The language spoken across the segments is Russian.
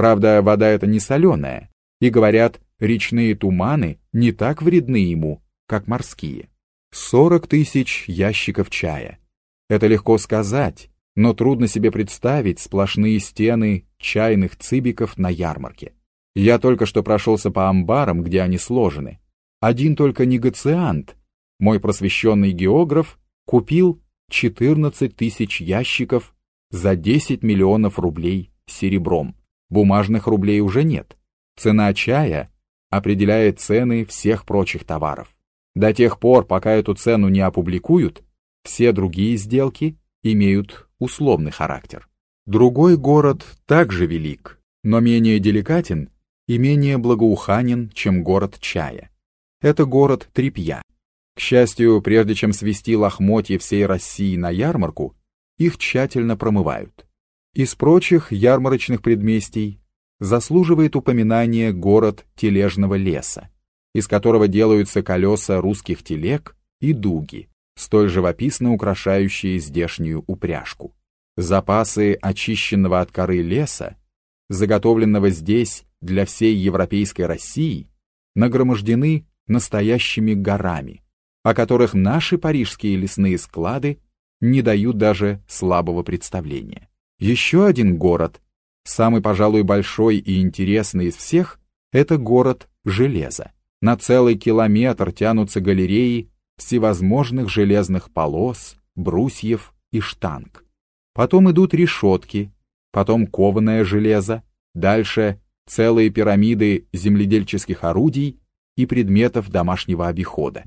Правда, вода эта не соленая, и, говорят, речные туманы не так вредны ему, как морские. 40 тысяч ящиков чая. Это легко сказать, но трудно себе представить сплошные стены чайных цибиков на ярмарке. Я только что прошелся по амбарам, где они сложены. Один только негациант, мой просвещенный географ, купил 14 тысяч ящиков за 10 миллионов рублей серебром. Бумажных рублей уже нет. Цена чая определяет цены всех прочих товаров. До тех пор, пока эту цену не опубликуют, все другие сделки имеют условный характер. Другой город также велик, но менее деликатен и менее благоуханен, чем город чая. Это город трепья. К счастью, прежде чем свести лохмотья всей России на ярмарку, их тщательно промывают. Из прочих ярмарочных предместий заслуживает упоминания город тележного леса, из которого делаются колеса русских телег и дуги, столь живописно украшающие здешнюю упряжку. Запасы очищенного от коры леса, заготовленного здесь для всей европейской России, нагромождены настоящими горами, о которых наши парижские лесные склады не дают даже слабого представления. Еще один город, самый, пожалуй, большой и интересный из всех, это город железа. На целый километр тянутся галереи всевозможных железных полос, брусьев и штанг. Потом идут решетки, потом кованое железо, дальше целые пирамиды земледельческих орудий и предметов домашнего обихода.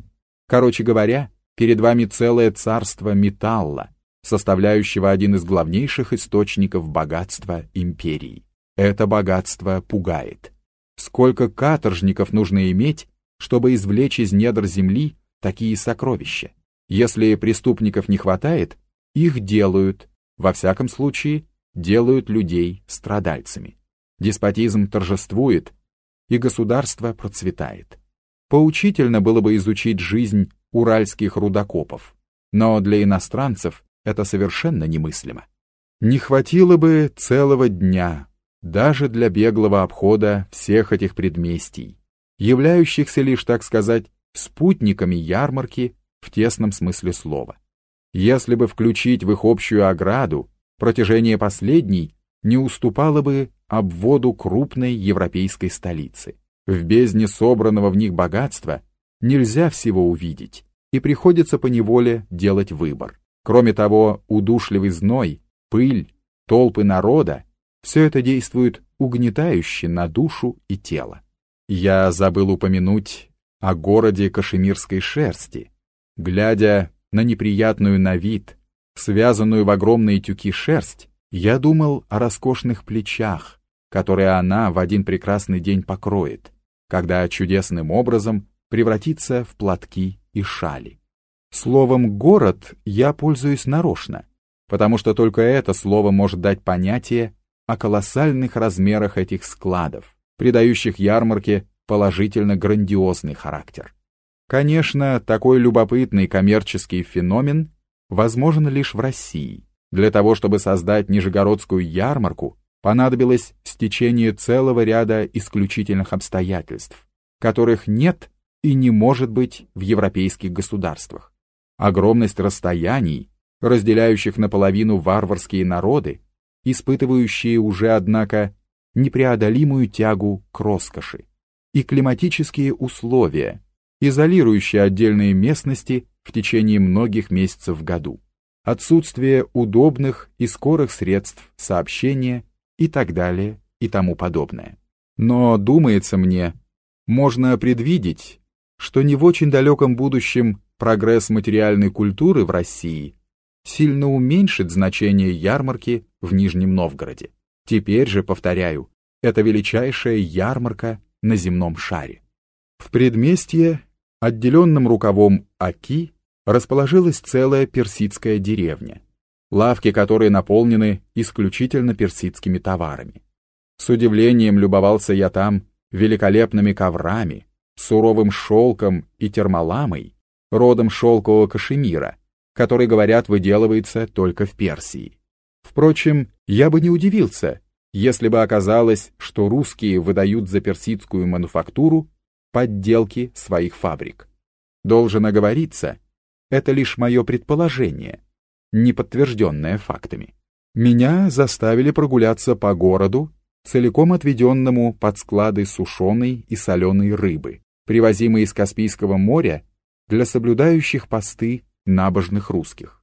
Короче говоря, перед вами целое царство металла, составляющего один из главнейших источников богатства империи. Это богатство пугает. Сколько каторжников нужно иметь, чтобы извлечь из недр земли такие сокровища? Если преступников не хватает, их делают, во всяком случае, делают людей страдальцами. Деспотизм торжествует, и государство процветает. Поучительно было бы изучить жизнь уральских рудокопов, но для иностранцев это совершенно немыслимо. Не хватило бы целого дня даже для беглого обхода всех этих предместий, являющихся лишь, так сказать, спутниками ярмарки в тесном смысле слова. Если бы включить в их общую ограду, протяжение последней не уступало бы обводу крупной европейской столицы. В бездне собранного в них богатства нельзя всего увидеть, и приходится поневоле делать выбор. Кроме того, удушливый зной, пыль, толпы народа — все это действует угнетающе на душу и тело. Я забыл упомянуть о городе кашемирской шерсти. Глядя на неприятную на вид, связанную в огромные тюки шерсть, я думал о роскошных плечах, которые она в один прекрасный день покроет, когда чудесным образом превратится в платки и шали. Словом «город» я пользуюсь нарочно, потому что только это слово может дать понятие о колоссальных размерах этих складов, придающих ярмарке положительно грандиозный характер. Конечно, такой любопытный коммерческий феномен возможен лишь в России. Для того, чтобы создать Нижегородскую ярмарку, понадобилось стечение целого ряда исключительных обстоятельств, которых нет и не может быть в европейских государствах. Огромность расстояний, разделяющих наполовину варварские народы, испытывающие уже, однако, непреодолимую тягу к роскоши, и климатические условия, изолирующие отдельные местности в течение многих месяцев в году, отсутствие удобных и скорых средств сообщения и так далее и тому подобное. Но, думается мне, можно предвидеть, что не в очень далеком будущем прогресс материальной культуры в России сильно уменьшит значение ярмарки в Нижнем Новгороде. Теперь же, повторяю, это величайшая ярмарка на земном шаре. В предместье, отделенном рукавом Аки, расположилась целая персидская деревня, лавки которые наполнены исключительно персидскими товарами. С удивлением любовался я там великолепными коврами, суровым шелком и термаламой, родом шелкового кашемира, который, говорят, выделывается только в Персии. Впрочем, я бы не удивился, если бы оказалось, что русские выдают за персидскую мануфактуру подделки своих фабрик. Должен оговориться, это лишь мое предположение, не подтвержденное фактами. Меня заставили прогуляться по городу, целиком отведенному под склады сушеной и соленой рыбы, привозимой из Каспийского моря для соблюдающих посты набожных русских.